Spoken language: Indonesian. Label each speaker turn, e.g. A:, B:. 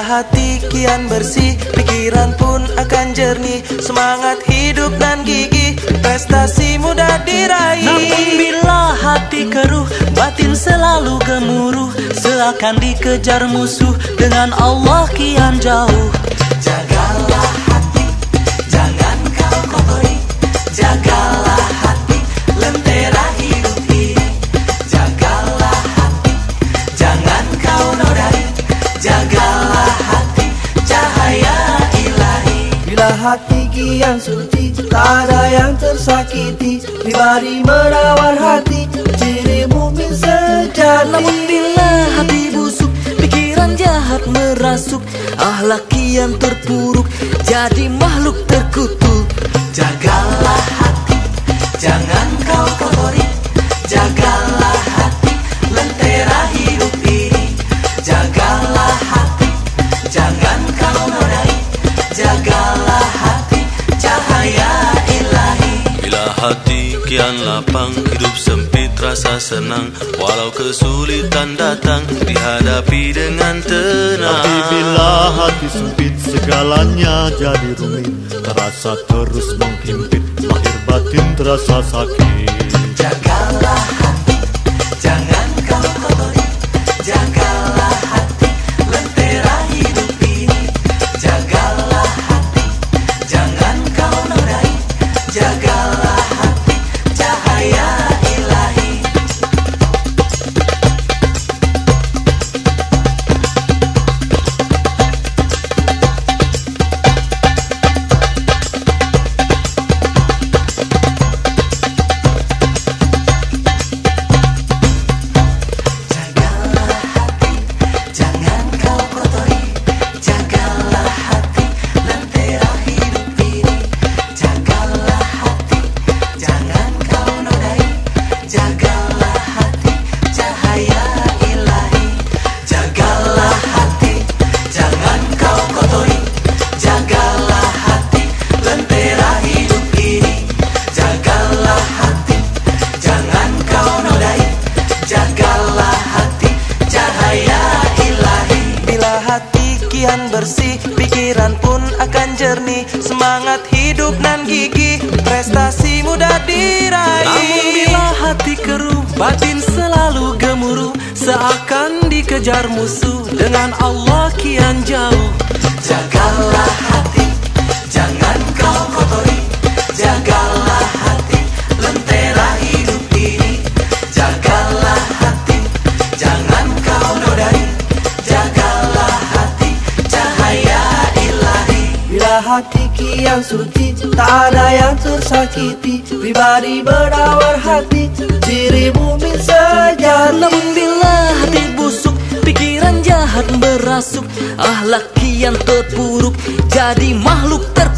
A: hati kian bersih Pikiran pun akan jernih. Semangat hidup dan gigi Prestasi mudah diraih.
B: Namun bila hati keruh Batin selalu gemuruh. Seakan dikejar musuh Dengan Allah kian jauh
A: hati
C: kian suci Tak ada yang tersakiti. Pribadi merawat hati Ciri mukmin sejati.
B: Namun bila hati busuk Pikiran jahat merasuk Ahlak kian terpuruk Jadi makhluk terkutuk.
A: Jagalah hati
D: kian lapang Hidup sempit rasa senang. Walau kesulitan datang Dihadapi dengan tenang.
E: Tapi bila hati sempit segalanya jadi rumit. Terasa terus menghimpit Lahir batin terasa sakit.
A: Jagalah bersih Pikiran pun akan jernih. Semangat hidup dan gigi Prestasi mudah diraih.
B: Namun bila hati keruh Batin selalu gemuruh. Seakan dikejar musuh Dengan Allah kian jauh.
A: Jagalah hati
C: Hati kian suci Tak ada yang tersakiti Pribadi merawat hati Ciri mukmin sejati
B: Namun bila hati busuk Pikiran jahat merasuk Ahlak kian terpuruk Jadi makhluk terkutuk